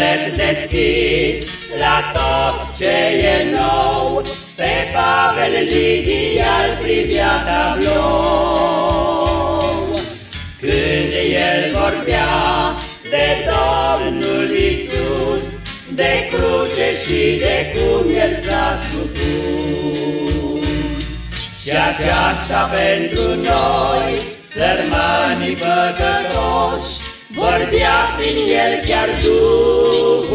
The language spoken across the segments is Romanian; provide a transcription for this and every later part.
suflet deschis la tot ce e nou, Pe Pavel Lidia-l privea tablou. Când el vorbea de Domnul Isus, De cruce și de cum el s-a supus. Și aceasta pentru noi, sărmanii păcătoși, Vorbea prin el chiar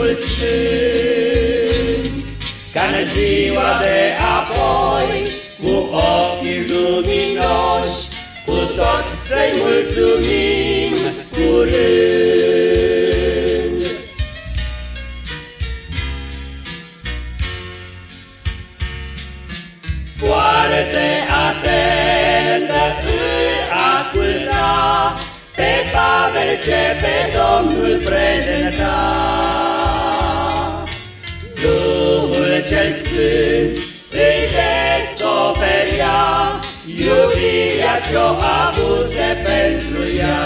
Duhul Sfânt, ca în ziua de apoi, cu ochii luminoși, cu tot să-i mulțumim curând. Foarte atentă îl asculta pe Pavel ce pe Domnul prezenta. Iubirea ce-o avuse pentru ea.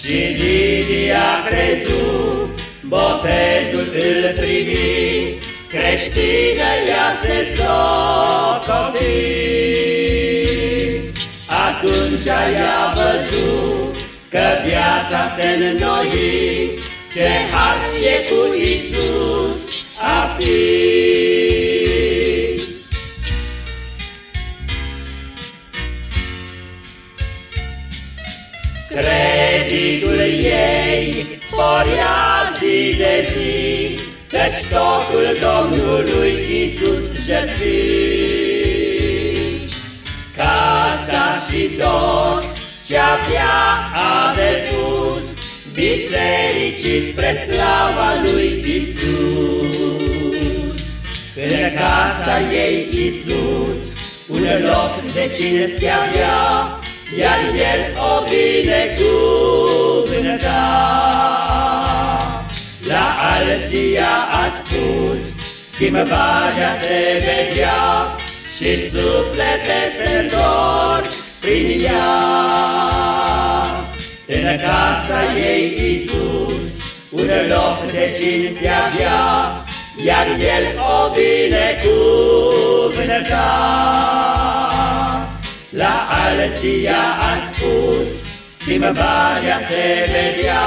Și Lidia crezut, botezul îl primi, creștină ea se socoti. Atunci ai văzut că viața se înnoi, Ce har e cu Isus Creditul ei sporia zi de zi, Căci totul Domnului Isus jertfit și tot ce avea a depus bisericii spre slava lui Isus. În casa ei Isus, un loc de cinste avea, iar el o binecuvânta. La alții a spus, schimbarea se vedea, și suflete se întorc prin ea. În casa ei Iisus un loc de cinste avea, iar el o binecuvânta. La alții a spus, schimbarea se vedea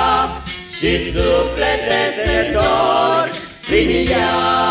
și suflete se întorc prin ea.